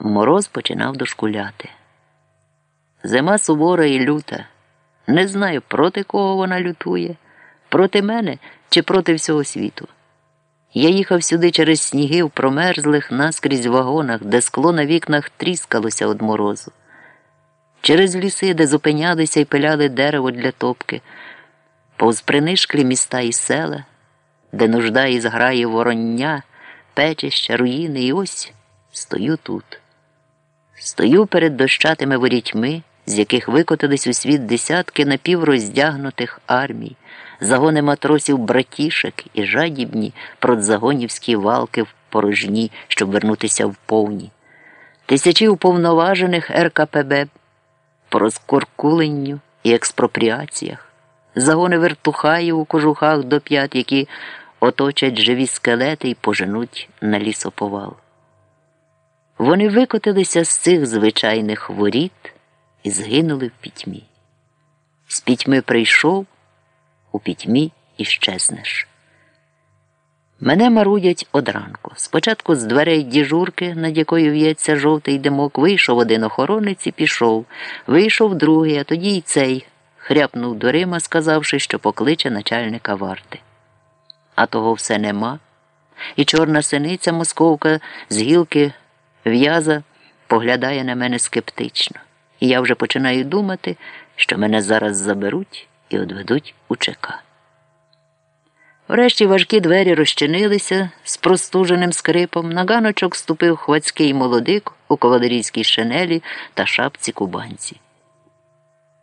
Мороз починав дошкуляти. Зима сувора і люта. Не знаю, проти кого вона лютує, проти мене чи проти всього світу. Я їхав сюди через сніги в промерзлих наскрізь вагонах, де скло на вікнах тріскалося від морозу, через ліси, де зупинялися і пиляли дерево для топки, повз принишклі міста і села, де нужда і зграє вороння, печища, руїни, і ось стою тут. Стою перед дощатими ворітьми, з яких викотились у світ десятки напівроздягнутих армій, загони матросів братішек і жадібні продзагонівські валки в порожні, щоб вернутися в повні, тисячі уповноважених РКПБ по розкоркуленню і експропріаціях, загони вертухаїв у кожухах до п'ят, які оточать живі скелети і поженуть на лісоповал. Вони викотилися з цих звичайних воріт і згинули в пітьмі. З пітьми прийшов, у пітьмі іщезнеш. Мене марудять одранку. Спочатку з дверей діжурки, над якою в'ється жовтий димок, вийшов один охоронець і пішов, вийшов другий, а тоді й цей хряпнув дверима, сказавши, що покличе начальника варти. А того все нема. І чорна синиця московка з гілки в'яза поглядає на мене скептично, і я вже починаю думати, що мене зараз заберуть і одведуть у ЧК. Врешті важкі двері розчинилися з простуженим скрипом. На ганочок ступив хвацький молодик у кавалерійській шинелі та шапці кубанці.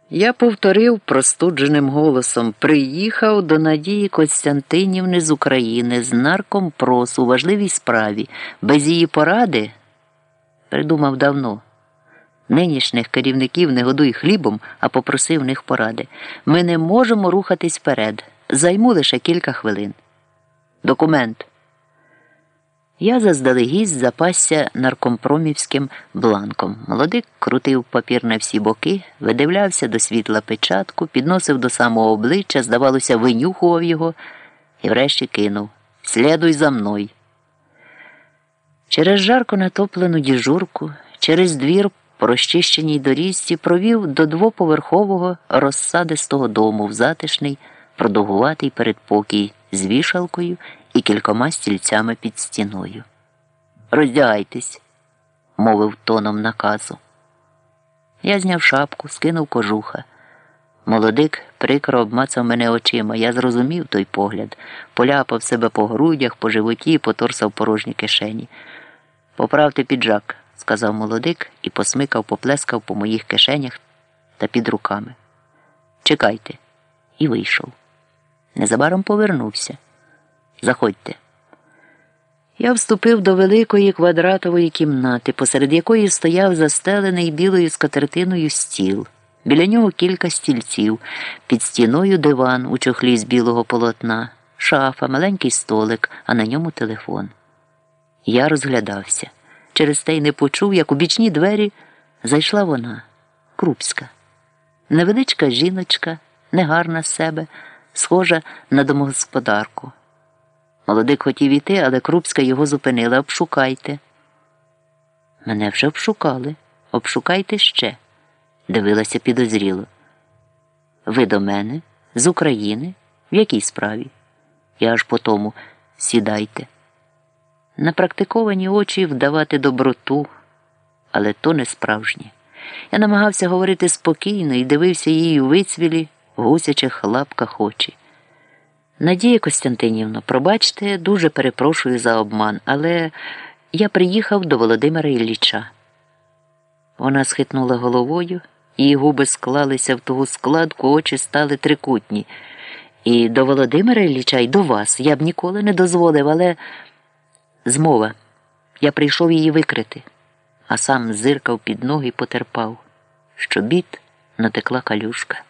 Я повторив простудженим голосом приїхав до Надії Костянтинівни з України з наркомпрос у важливій справі. Без її поради придумав давно. Нинішніх керівників не годуй хлібом, а попросив них поради. Ми не можемо рухатись вперед. Займу лише кілька хвилин. Документ. Я заздалегідь запасся наркомпромівським бланком. Молодик крутив папір на всі боки, видивлявся до світла печатку, підносив до самого обличчя, здавалося, винюхував його і врешті кинув Слідуй за мною. Через жарко натоплену діжурку, через двір по розчищеній доріжці провів до двоповерхового розсадистого дому в затишний, продовгуватий передпокій з вішалкою і кількома стільцями під стіною. Роздягайтесь, мовив тоном наказу. Я зняв шапку, скинув кожуха. Молодик прикро обмацав мене очима. Я зрозумів той погляд, поляпав себе по грудях, по животі, поторсав порожні кишені. Поправте піджак, сказав молодик і посмикав, поплескав по моїх кишенях та під руками. Чекайте, і вийшов. Незабаром повернувся. Заходьте. Я вступив до великої квадратової кімнати, посеред якої стояв застелений білою скатертиною стіл. Біля нього кілька стільців, під стіною диван у чохлі з білого полотна, шафа, маленький столик, а на ньому телефон. Я розглядався. Через те й не почув, як у бічні двері зайшла вона, крупська. Невеличка жіночка, негарна з себе, схожа на домогосподарку. Молодик хотів іти, але Крупська його зупинила. Обшукайте. Мене вже обшукали. Обшукайте ще, дивилася підозріло. Ви до мене, з України, в якій справі? Я аж по тому сідайте. На практиковані очі вдавати доброту, але то не справжнє. Я намагався говорити спокійно і дивився її у вицвілі, гусячих лапках очі. Надія Костянтинівно, пробачте, дуже перепрошую за обман, але я приїхав до Володимира Ілліча. Вона схитнула головою, її губи склалися в тугу складку, очі стали трикутні. І до Володимира Ілліча, і до вас я б ніколи не дозволив, але змова. Я прийшов її викрити, а сам зиркав під ноги і потерпав, що бід натекла калюшка.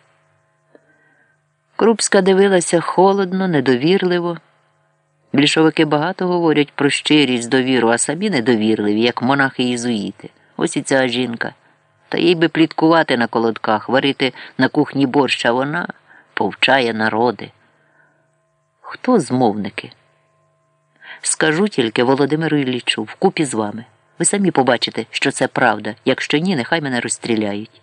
Крупська дивилася холодно, недовірливо. Більшовики багато говорять про щирість, довіру, а самі недовірливі, як монахи єзуїти. Ось і ця жінка. Та їй би пліткувати на колодках, варити на кухні борщ, а вона повчає народи. Хто змовники? Скажу тільки Володимиру Іллічу, вкупі з вами. Ви самі побачите, що це правда. Якщо ні, нехай мене розстріляють.